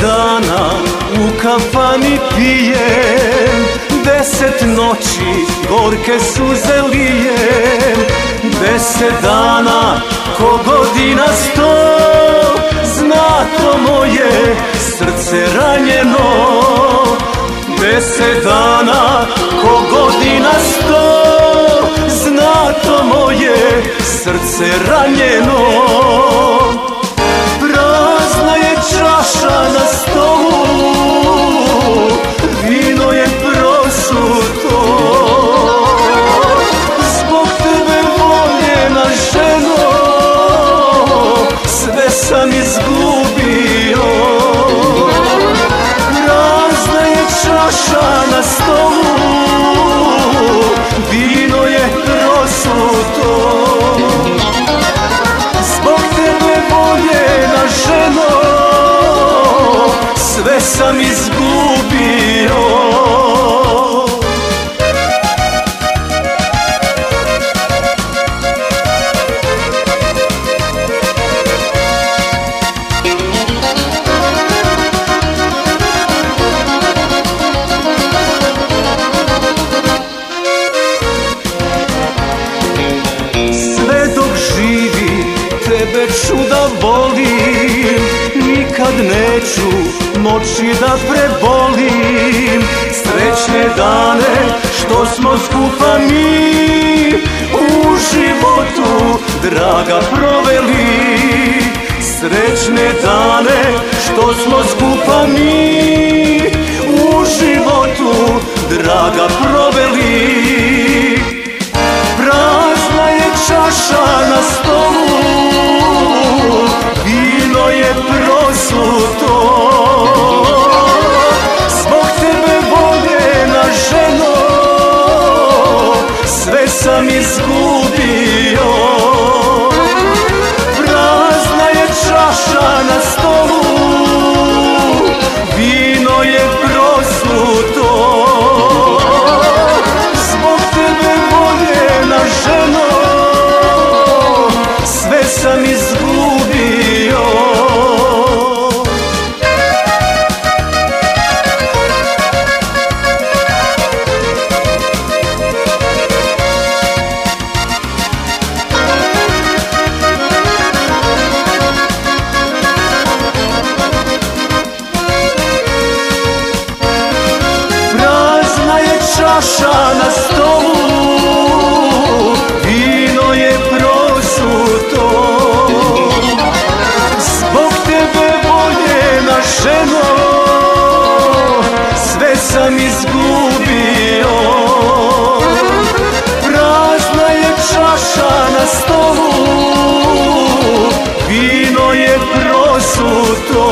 dana u kafani pijem Deset noći gorke suze lijem Deset dana ko godina sto. Zna to moje srce ranjeno. Deset dana ko godina sto. Zna to moje srce ranjeno prosuto Zbog tebe voljena ženo Sve sam izgubio neću moći da prebolim. Srećne dane što smo skupa mi U životu draga proveli. Srećne dane što smo skupa mi U životu draga proveli čaša na čaša na stolu. Vino je prosuto. Zbog tebe voljena ženo. Sve sam izgubio. Prazna je čaša na stolu. Vino je prosuto